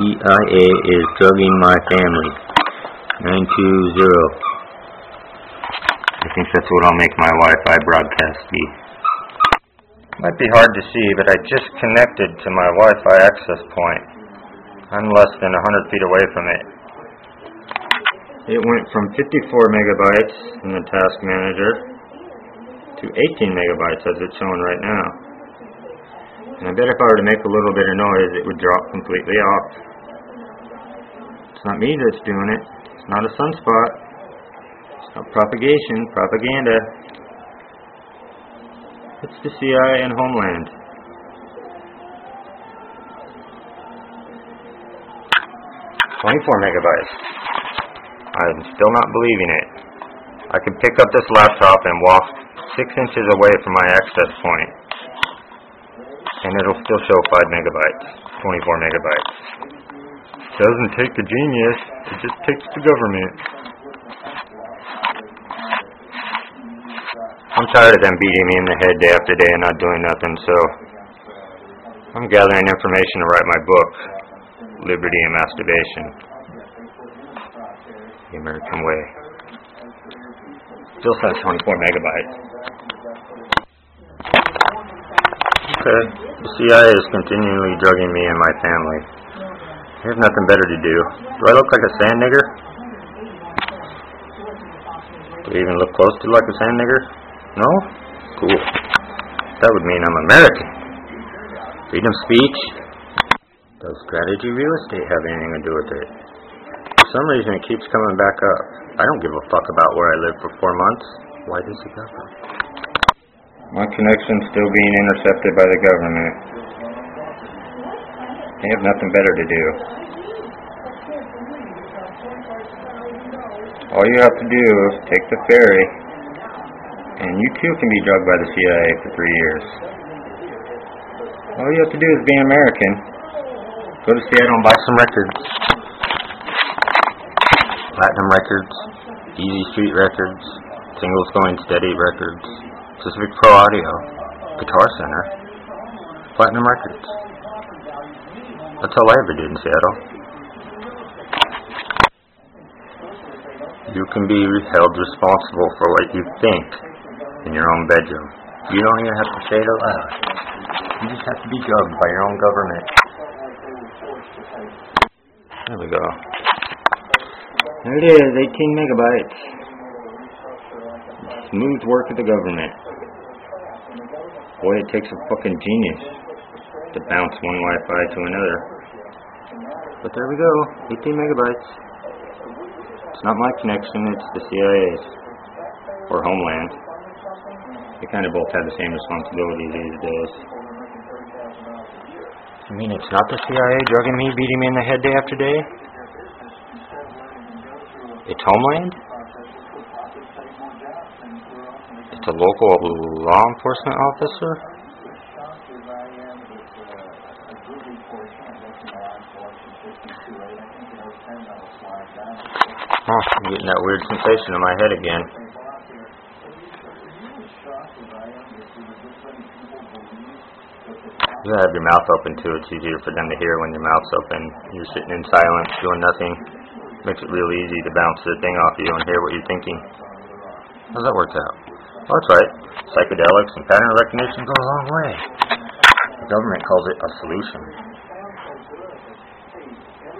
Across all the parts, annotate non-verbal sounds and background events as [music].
CIA is drugging my family. 920. I think that's what I'll make my Wi-Fi broadcast be. Might be hard to see, but I just connected to my Wi-Fi access point. I'm less than 100 feet away from it. It went from 54 megabytes in the task manager to 18 megabytes as it's showing right now. And I bet if I were to make a little bit of noise, it would drop completely off. It's not me that's doing it. It's not a sunspot. It's not propagation, propaganda. It's the CIA and Homeland. Twenty-four megabytes. I'm still not believing it. I can pick up this laptop and walk six inches away from my access point, and it'll still show five megabytes, twenty-four megabytes. Doesn't take a genius. It just takes the government. I'm tired of them beating me in the head day after day and not doing nothing, so I'm gathering information to write my book, Liberty and Masturbation. The American Way. Still says 24 megabytes. Okay. The CIA is continually drugging me and my family. Have nothing better to do. Do I look like a sand nigger? Do I even look close to like a sand nigger? No? Cool. That would mean I'm American. Freedom of speech. Does strategy real estate have anything to do with it? For some reason it keeps coming back up. I don't give a fuck about where I lived for four months. Why does it up? My connection's still being intercepted by the government. They have nothing better to do. All you have to do is take the ferry, and you too can be drugged by the CIA for three years. All you have to do is be American. Go to Seattle and buy some records. Platinum Records, Easy Street Records, Singles Going Steady Records, Pacific Pro Audio, Guitar Center, Platinum Records. That's all I ever did in Seattle. You can be held responsible for what you think in your own bedroom. You don't even have to say it aloud. You just have to be drugged by your own government. There we go. There it is, 18 megabytes. Smooth work of the government. Boy, it takes a fucking genius to bounce one Wi-Fi to another. But there we go, 18 megabytes. It's not my connection, it's the CIA's. Or Homeland. They kind of both have the same responsibility these days. You mean it's not the CIA drugging me, beating me in the head day after day? It's Homeland? It's a local law enforcement officer? Huh, I'm getting that weird sensation in my head again. You have your mouth open too. It's easier for them to hear when your mouth's open. You're sitting in silence, doing nothing. Makes it real easy to bounce the thing off you and hear what you're thinking. How's that work out? Oh, that's right. Psychedelics and pattern recognition go a long way. The government calls it a solution.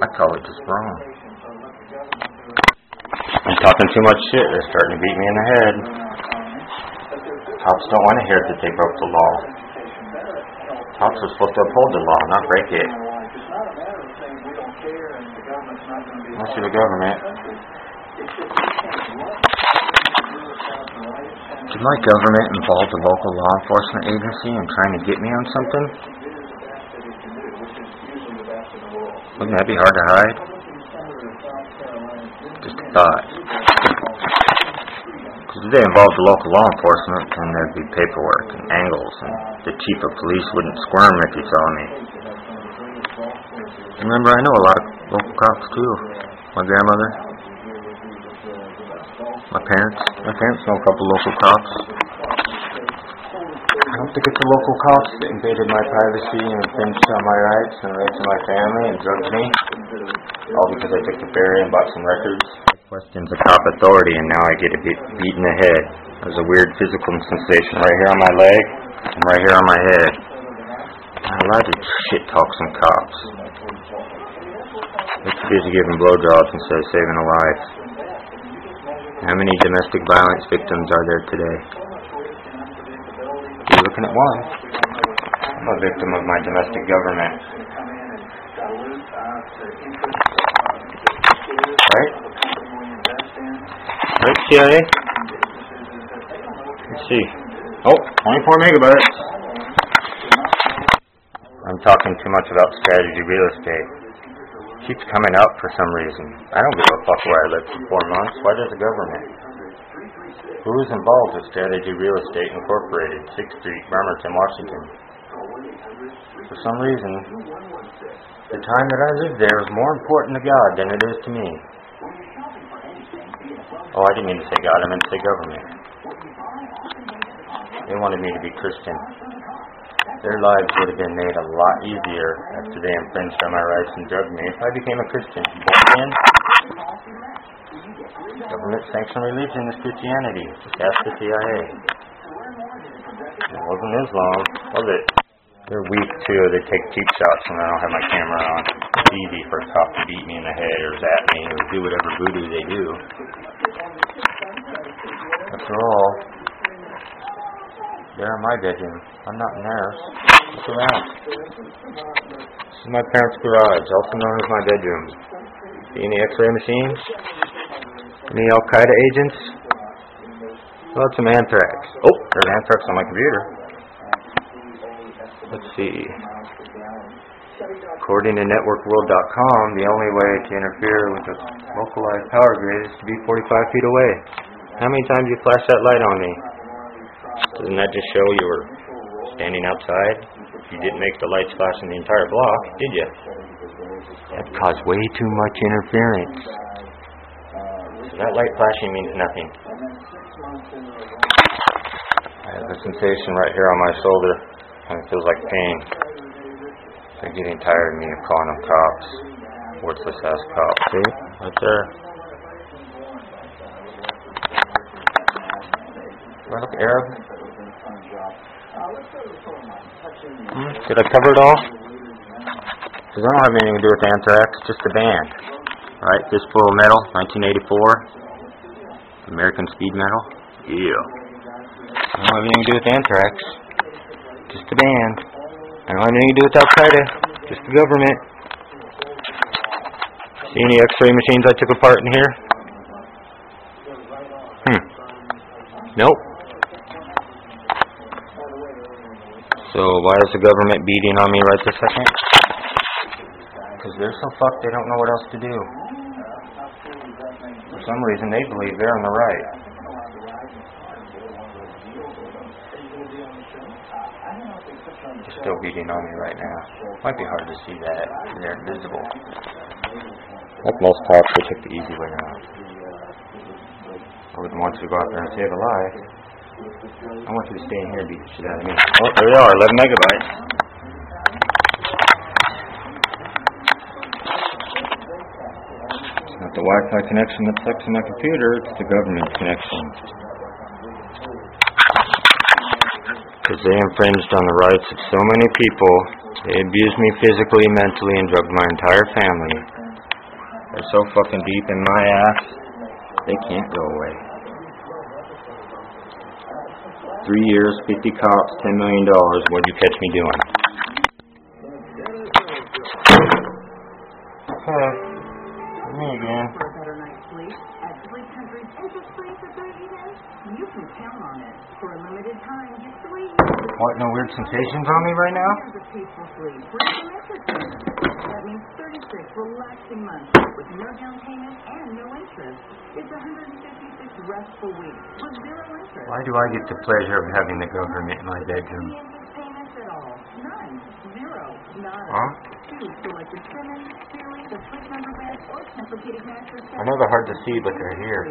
I call it just wrong. I'm talking too much shit. They're starting to beat me in the head. Cops don't want to hear that they broke the law. Cops are supposed to uphold the law, not break it. Unless you're the government. Did my government involve the local law enforcement agency in trying to get me on something? Wouldn't that be hard to hide? Just. Because they involved the local law enforcement, then there'd be paperwork and angles, and the chief of police wouldn't squirm if he saw me. Remember, I know a lot of local cops too. My grandmother, my parents, my parents know a couple local cops. I don't think it's the local cops that invaded my privacy and infringed on my rights and the rights of my family and drugged me. All because I took the ferry and bought some records. Questions of cop authority and now I get a beat, beat in the head. There's a weird physical sensation right here on my leg and right here on my head. I'm allowed to shit talk some cops. Too busy giving blowjobs instead of saving a life. How many domestic violence victims are there today? You're looking at one. I'm a victim of my domestic government. Right? Right, CIA? Let's see. Oh, 24 megabytes. I'm talking too much about strategy real estate. Keeps coming up for some reason. I don't give a fuck where I lived for four months. Why does the government? Who is involved with Strategy Real Estate Incorporated, 6th Street, Bremerton, Washington? For some reason, the time that I lived there is more important to God than it is to me. Oh, I didn't mean to say God, I meant to say government. They wanted me to be Christian. Their lives would have been made a lot easier after they infringed on my rights and drugged me if I became a Christian. Again? Government sanctioned religion is Christianity. Ask the CIA. It wasn't Islam, was it? They're weak too. They take cheap shots when I don't have my camera on. It's easy for a cop to beat me in the head or zap me or do whatever voodoo they do. After all, they're in my bedroom. I'm not in theirs. Look around. This is my parents' garage, also known as my bedroom. See any x-ray machines? Any Al-Qaeda agents? How about some anthrax? Oh, there's anthrax on my computer. Let's see. According to NetworkWorld.com, the only way to interfere with a localized power grid is to be 45 feet away. How many times you flash that light on me? Doesn't that just show you were standing outside? You didn't make the lights flash in the entire block, did you? That caused way too much interference. So that light flashing means nothing. I have a sensation right here on my shoulder, and it feels like pain. They're getting tired of me calling them cops. Worthless ass cops. See? Right there. Do I look Arab? Hmm? Did I cover it all? Because I don't have anything to do with anthrax, just the band. Right? Fistful of Metal, 1984. American Speed Metal. Yeah. I don't have anything to do with anthrax, just the band. I don't have anything to do with Al Qaeda, just the government. See any x ray machines I took apart in here? Hmm. Nope. So why is the government beating on me right this second? Because they're so fucked they don't know what else to do. For some reason they believe they're on the right. Still beating on me right now. Might be hard to see that. They're invisible. Like most cops, they took the easy way out. I wouldn't want you to go out there and save a life. I want you to stay in here and beat the shit out of me. Oh, there they are, 11 megabytes. It's not the Wi-Fi connection that sucks in my computer, it's the government connection. Because they infringed on the rights of so many people. They abused me physically, mentally, and drugged my entire family. They're so fucking deep in my ass, they can't go away. Three years, 50 cops, $10 million. What'd you catch me doing? Okay. Me again. For a better night's sleep at Sleep Country's interest free for 30 days. You can count on it. For a limited time, get three What, no weird sensations on me right now? of peaceful sleep. Free from interest. That means 36 relaxing months with no down payment and no interest. It's 156 restful weeks with zero interest. Why do I get the pleasure of having the government in my bedroom? No interest payments at all. None. Zero. Nada. Huh? I know they're hard to see, but they're here.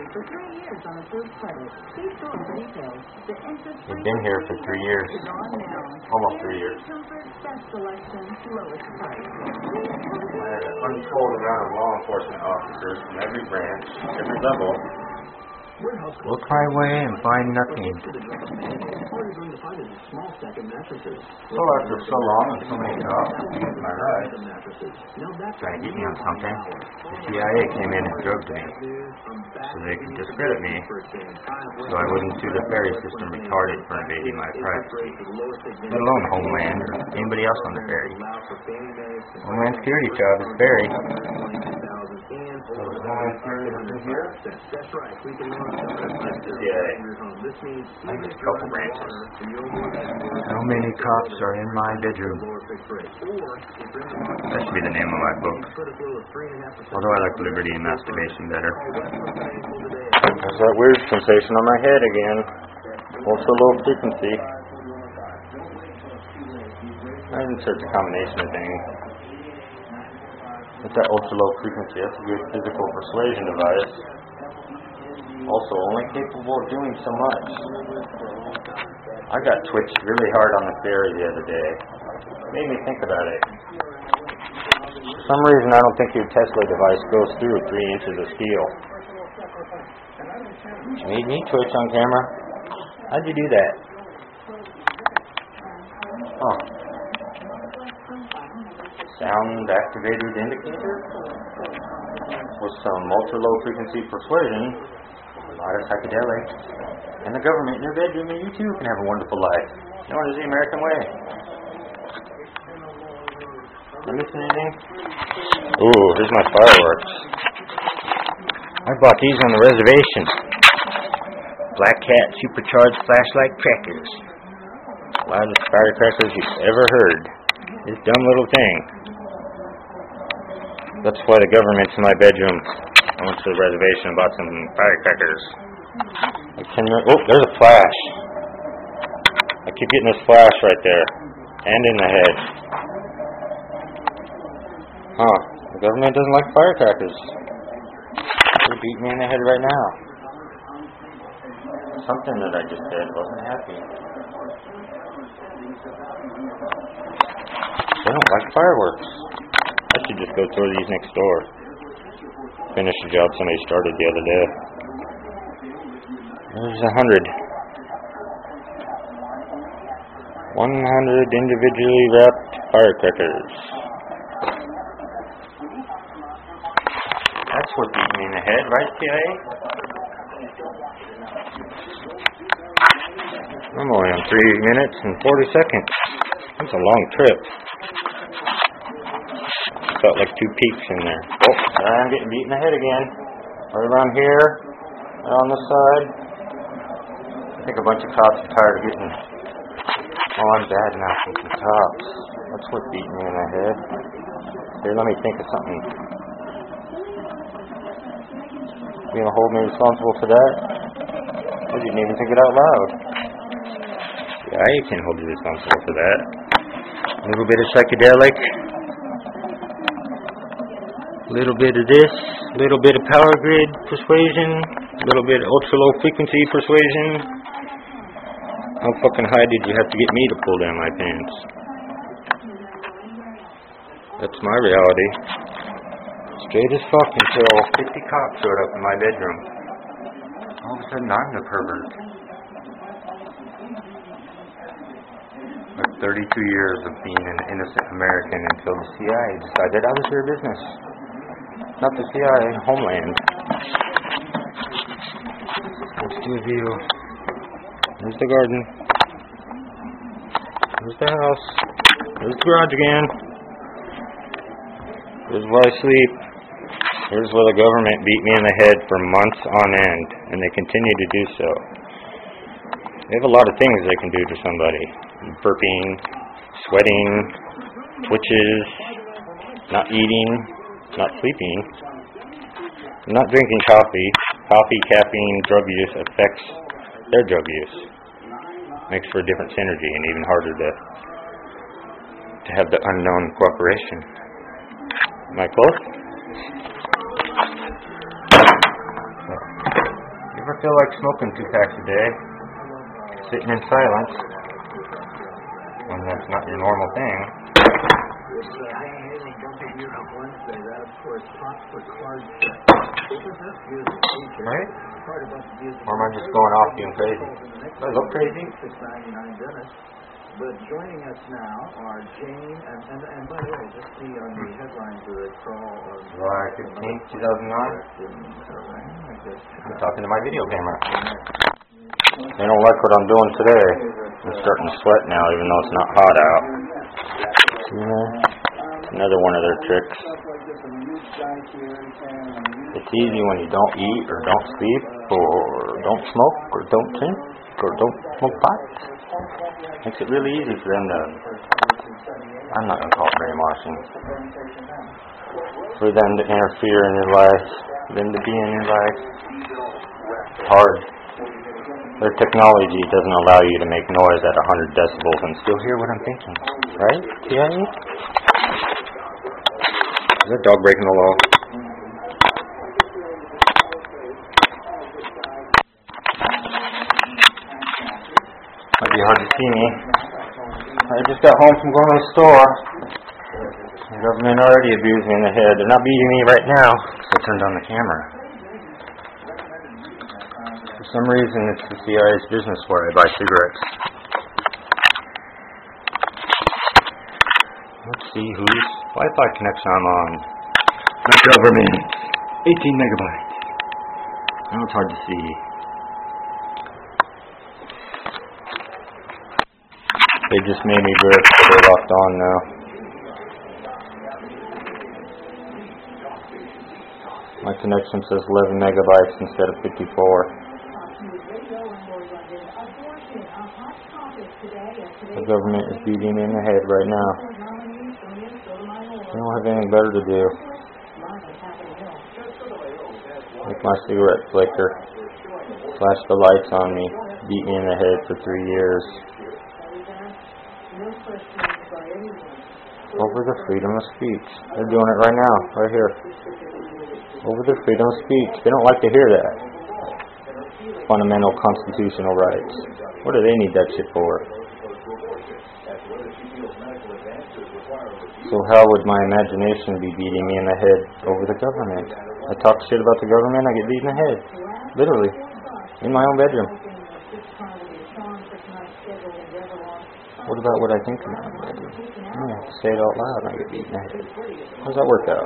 They've been here for three years. Almost three years. Untold amount of law enforcement officers from every branch, every level, look my way and find nothing. So after so long and so many against my rights, trying to get me on something, the CIA came in and drugged me so they could discredit me so I wouldn't sue the ferry system retarded for invading my privacy, let alone Homeland or anybody else on the ferry. Homeland Security job is ferry. So is Homeland Security up here? That's right. We can launch That's the CIA. This means I think a couple branches. How How many cops are in my bedroom? That should be the name of my book. Although I like liberty and masturbation better. There's that weird sensation on my head again. Also low frequency. I didn't search a combination of things. It's that ultra low frequency. That's a good physical persuasion device. Also only capable of doing so much. I got twitched really hard on the ferry the other day. Made me think about it. For some reason, I don't think your Tesla device goes through three inches of steel. You made me twitch on camera. How'd you do that? Huh. Sound activated indicator? With some ultra low frequency persuasion, a lot of psychedelics, and the government in your bedroom, and you too can have a wonderful life. Known as the American way. I missing anything? Ooh, here's my fireworks. I bought these on the reservation. Black Cat supercharged flashlight crackers. Loudest firecrackers you've ever heard. This dumb little thing. That's why the government's in my bedroom. I went to the reservation and bought some firecrackers. I can, oh, there's a flash. I keep getting this flash right there. And in the head. Huh. The government doesn't like firecrackers. They beat me in the head right now. Something that I just did wasn't happy. They don't like fireworks. I should just go throw these next door. Finish the job somebody started the other day. There's a hundred. One hundred individually wrapped firecrackers. That's what beat me in the head, right, CIA? I'm only on three minutes and forty seconds. That's a long trip. Felt like two peaks in there. Oh, I'm getting beat in the head again. Right around here, right on this side. I think a bunch of cops are tired of getting. Oh, I'm bad mouthing some cops. That's what beat me in the head. Here, let me think of something. You gonna hold me responsible for that? I didn't even think it out loud. Yeah, I can hold you responsible for that. A little bit of psychedelic, little bit of this, little bit of power grid persuasion, a little bit of ultra low frequency persuasion. How fucking high did you have to get me to pull down my pants? That's my reality. Straight as fuck until 50 cops showed up in my bedroom. All of a sudden, I'm the pervert. Like 32 years of being an innocent American until the CIA decided I was their business. Not the CIA, Homeland. Let's do view. There's the garden. There's the house. There's the garage again. There's where I sleep. Here's where the government beat me in the head for months on end, and they continue to do so. They have a lot of things they can do to somebody burping, sweating, twitches, not eating, not sleeping, not drinking coffee. Coffee, caffeine, drug use affects their drug use. Makes for a different synergy and even harder to to have the unknown cooperation. Am I close? You ever feel like smoking two packs a day? Sitting in silence? When that's not your normal thing. Yeah, I ain't anything jumping here on Wednesday. That, of course, pot for card check. Isn't this music feature? Right? Part of us music. Or am I just going off being crazy? Do I look crazy? Six ninety nine Dennis. But joining us now are Jane and, and and by the way, just see on the headlines of the crawl of July 15th, 2009. I'm talking to my video camera. They don't like what I'm doing today. I'm starting to sweat now, even though it's not hot out. There? Another one of their tricks. It's easy when you don't eat or don't sleep or don't smoke or don't drink or don't smoke pot. Makes it really easy for them to. I'm not gonna call it brainwashing. For them to interfere in your life, them to be in your life. It's hard. Their technology doesn't allow you to make noise at 100 decibels and still hear what I'm thinking. Right? Yeah? Is that dog breaking the law? Might be hard to see me. I just got home from going to the store. The government already abused me in the head. They're not beating me right now because I turned on the camera. Some reason, it's the CIA's business where I buy cigarettes. Let's see whose Wi-Fi connection I'm on. The government. 18 megabytes. I know it's hard to see. They just made me so they're locked on now. My connection says 11 megabytes instead of 54. The government is beating me in the head right now. They don't have anything better to do. Make my cigarette flicker. Flash the lights on me. Beat me in the head for three years. Over the freedom of speech. They're doing it right now, right here. Over the freedom of speech. They don't like to hear that. Fundamental constitutional rights. What do they need that shit for? So how would my imagination be beating me in the head over the government? I talk shit about the government, I get beat in the head. Literally. In my own bedroom. What about what I think in my own bedroom? To say it out loud and I get beat in the head. How does that work out?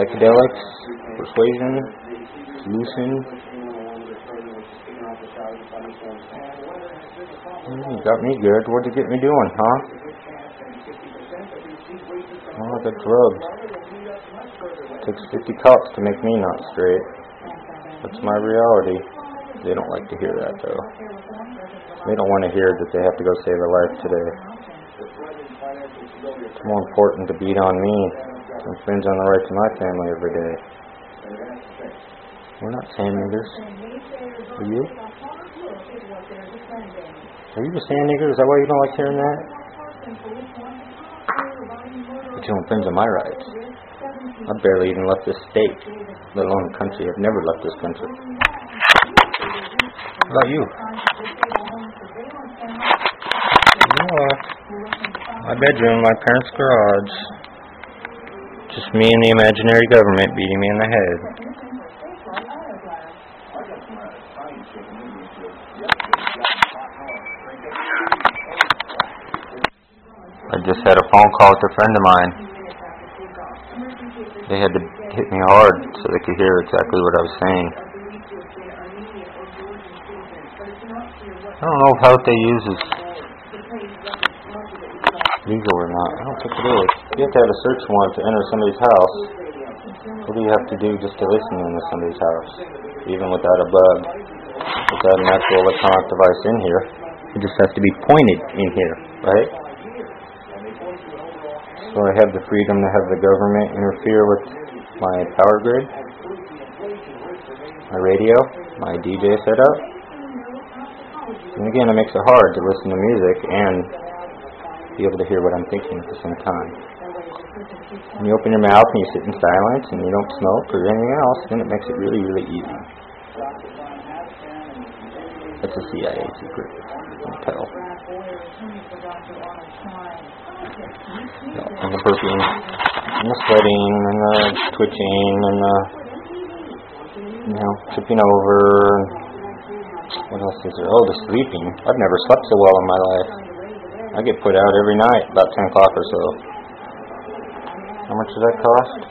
Psychedelics, persuasion. Mm, you got me good. What'd you get me doing, huh? Oh, I got drugged. Takes 50 cops to make me not straight. That's my reality. They don't like to hear that, though. They don't want to hear that they have to go save a life today. It's more important to beat on me to infringe on the rights of my family every day. We're not sand niggers. Are you? Are you a sand nigger? Is that why you don't like hearing that? You infringe on my rights. I've barely even left this state, let alone the country. I've never left this country. What about you? My bedroom, my parents' garage. Just me and the imaginary government beating me in the head. I just had a phone call with a friend of mine. They had to hit me hard so they could hear exactly what I was saying. I don't know if what they use is legal or not. I don't think it is. You have to have a search warrant to enter somebody's house. What do you have to do just to listen into somebody's house? Even without a bug, without an actual electronic device in here. It just has to be pointed in here, right? So I have the freedom to have the government interfere with my power grid, my radio, my DJ setup. And again, it makes it hard to listen to music and be able to hear what I'm thinking at the same time. When you open your mouth and you sit in silence and you don't smoke or anything else, then it makes it really, really easy. That's a CIA secret. Don't tell. And the burping, and the sweating, and uh, the twitching, and the, you know, tripping over, what else is there? Oh, the sleeping. I've never slept so well in my life. I get put out every night about 10 o'clock or so. How much does that cost?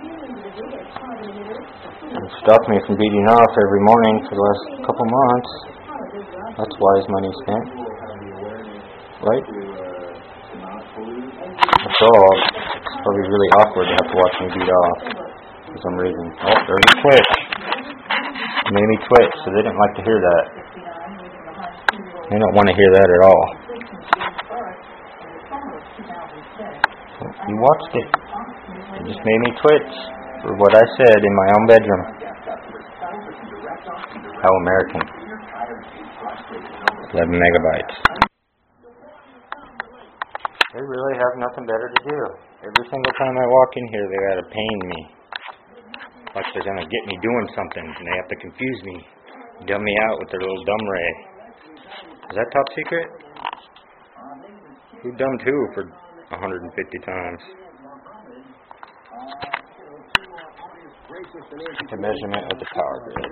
It stopped me from beating off every morning for the last couple months. That's wise money spent. Right? That's all. It's probably really awkward to have to watch me beat off for some reason. Oh, there's a twitch. It made me twitch, so they didn't like to hear that. They don't want to hear that at all. You watched it. It just made me twitch for what I said in my own bedroom. How American. 11 megabytes. They really nothing better to do. Every single time I walk in here, they gotta pain me. Like they're gonna get me doing something, and they have to confuse me, dumb me out with their little dumb ray. Is that top secret? Who dumbed who for 150 times? The measurement of the power grid.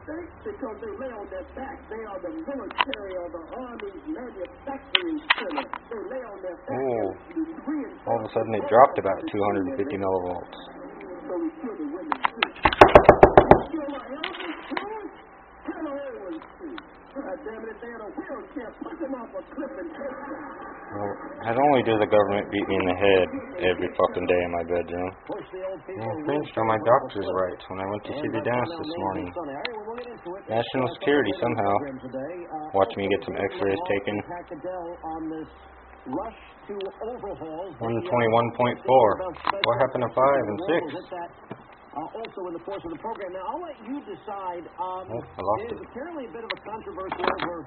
Because they lay on their back. They are the military or the army's manufacturing center. They lay on their back. Oh, all of a sudden it dropped about 250 millivolts. so we kill the women too. We kill our elders too. Hello, Owens too. God damn it, if they had a wheelchair, put them off a cliff and take them. Well, not only does the government beat me in the head every fucking day in my bedroom, old infringed on my doctor's rights when I went to see the dentist this morning. National security somehow. Watch me get some x-rays taken. on this rush to overhaul 121.4. What happened to 5 and 6? Uh, also in the course of the program. Now, I'll let you decide. Um, Oh, there's it. apparently a bit of a controversy over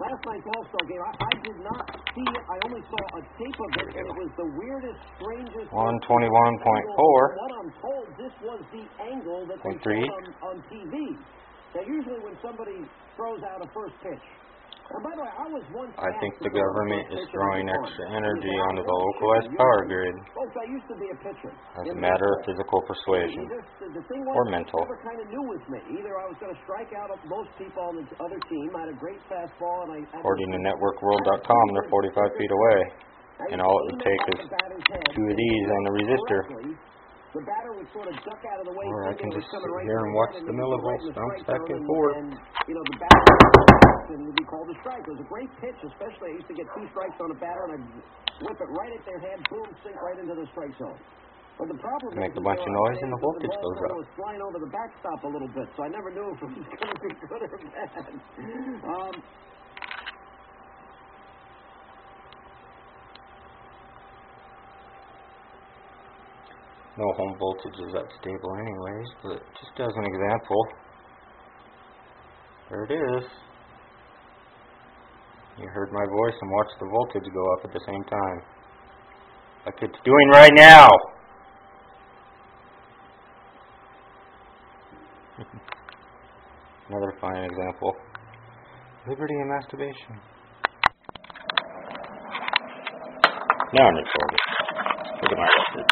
last night's All-Star game. I, I did not see it. I only saw a tape of it, and it was the weirdest, strangest... 121.4. What I'm told, this was the angle that they showed on, on TV. Now, usually when somebody throws out a first pitch, Oh, and way, I was once I think the a government is throwing extra energy onto the localized power grid Folks, I used to be a pitcher. as a matter of physical persuasion. Either, the, the thing was, or mental. Never kind of knew with me. Either I was going to strike out most people on the other team. I had a great fastball, and I. I According to networkworld.com, they're 45 feet away. and all it would take is two of these on the resistor. The batter would sort of duck out of the way. Or I can just sit here and watch the and millivolts right in the bounce back and forth. And, you know, the batter and would be called a strike. It was a great pitch, especially I used to get two strikes on a batter, and I'd whip it right at their head, boom, sink right into the strike zone. But the problem Make is a bunch of noise and the voltage goes up. was flying over the backstop a little bit, so I never knew if it was [laughs] going to be good or bad. Um, No home voltage is that stable anyways, but just as an example, there it is. You heard my voice and watched the voltage go up at the same time. Like it's doing right now! Another fine example. Liberty and masturbation. Now I'm recording. Look at my record.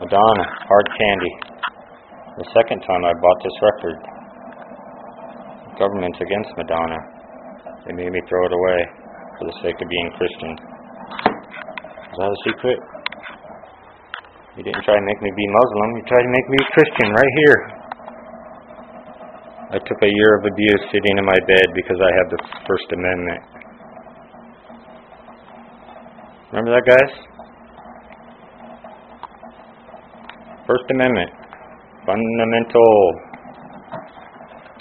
Madonna, hard candy. The second time I bought this record. Government's against Madonna. They made me throw it away for the sake of being Christian. Is that a secret? You didn't try to make me be Muslim, you tried to make me a Christian right here. I took a year of abuse sitting in my bed because I have the First Amendment. Remember that, guys? First Amendment. Fundamental.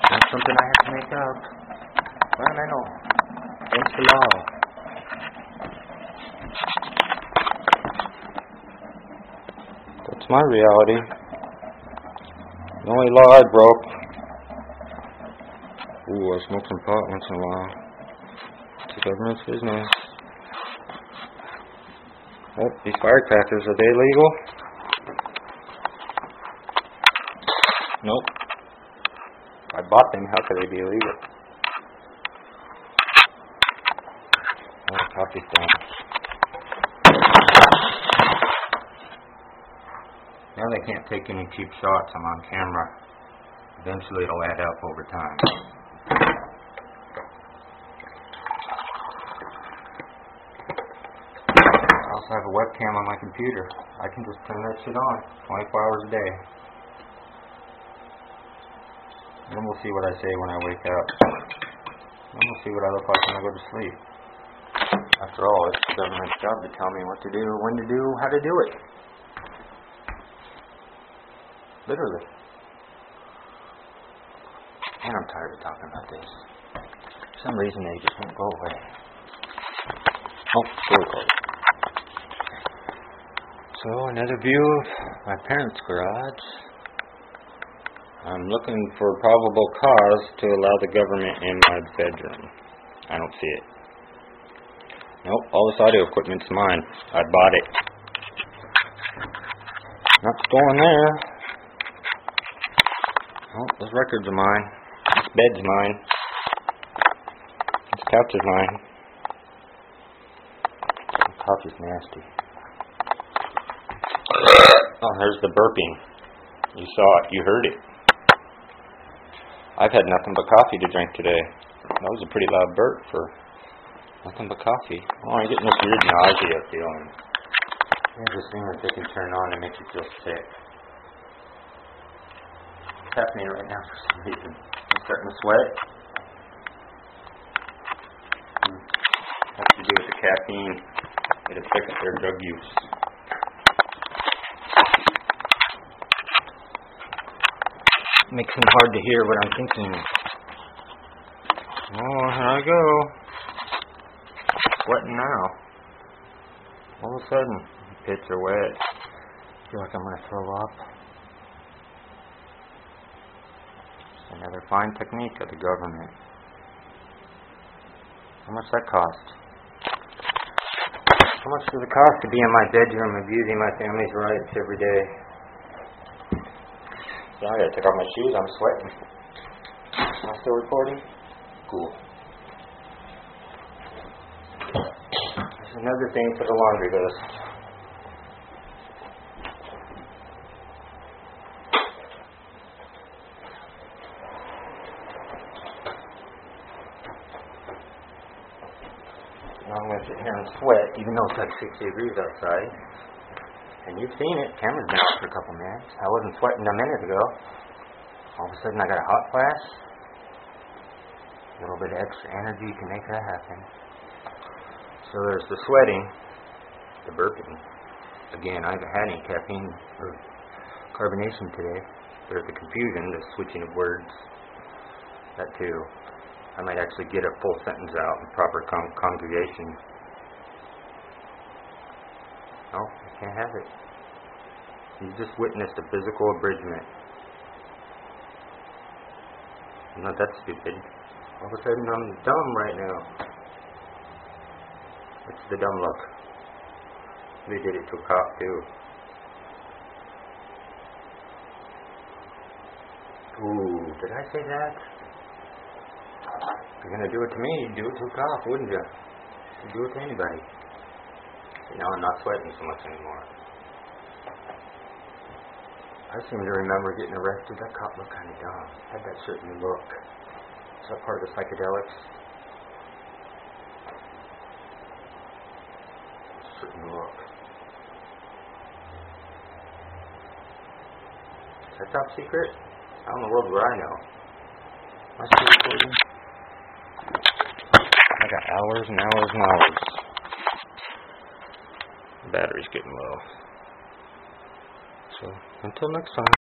Not something I have to make up. Fundamental. That's my reality. The only law I broke. Ooh, I smoke some pot once in a while. It's the government's business. Oh, these firecrackers, are they legal? Nope. I bought them, how could they be illegal? Done. Now they can't take any cheap shots. I'm on camera. Eventually it'll add up over time. I also have a webcam on my computer. I can just turn that shit on 24 hours a day. Then we'll see what I say when I wake up. Then we'll see what I look like when I go to sleep. After all, it's the government's job to tell me what to do, when to do, how to do it. Literally. And I'm tired of talking about this. For some reason, they just won't go away. Oh, still cold. So, another view of my parents' garage. I'm looking for probable cause to allow the government in my bedroom. I don't see it. Nope, all this audio equipment's mine. I bought it. Not stolen there. Oh, those records are mine. This bed's mine. This couch is mine. The coffee's nasty. Oh, there's the burping. You saw it. You heard it. I've had nothing but coffee to drink today. That was a pretty loud burp for nothing but coffee. Oh, I'm getting this weird nausea feeling. There's this thing that they can turn on and make you feel sick. It's happening right now for some reason. I'm starting to sweat. Hmm. Has to do with the caffeine. It affects their drug use. Makes it hard to hear what I'm thinking. Oh, here I go. Sweating now. All of a sudden, pits are wet. feel like I'm going to throw up. Another fine technique of the government. How much that cost? How much does it cost to be in my bedroom abusing my family's rights every day? So I gotta take off my shoes, I'm sweating. Am I still recording? Cool. There's another thing for the laundry list. Now I'm gonna sit here and sweat, even though it's like 60 degrees outside. And you've seen it. Camera's been out for a couple minutes. I wasn't sweating a minute ago. All of a sudden I got a hot flash. A little bit of extra energy can make that happen. So there's the sweating, the burping. Again, I haven't had any caffeine or carbonation today. There's the confusion, the switching of words. That too. I might actually get a full sentence out in proper con- congregation. No, I can't have it. You just witnessed a physical abridgment. I'm not that stupid. All of a sudden I'm dumb right now. It's the dumb look. They did it to cop too. Ooh, did I say that? You're gonna do it to me, you'd do it to cop, wouldn't you? You'd do it to anybody. You know, I'm not sweating so much anymore. I seem to remember getting arrested. That cop looked kind of dumb. Had that certain look. Is that part of the psychedelics? Certain look. That top secret? How in the world would I know? Am I still recording? I got hours and hours and hours. battery's getting low. So, until next time.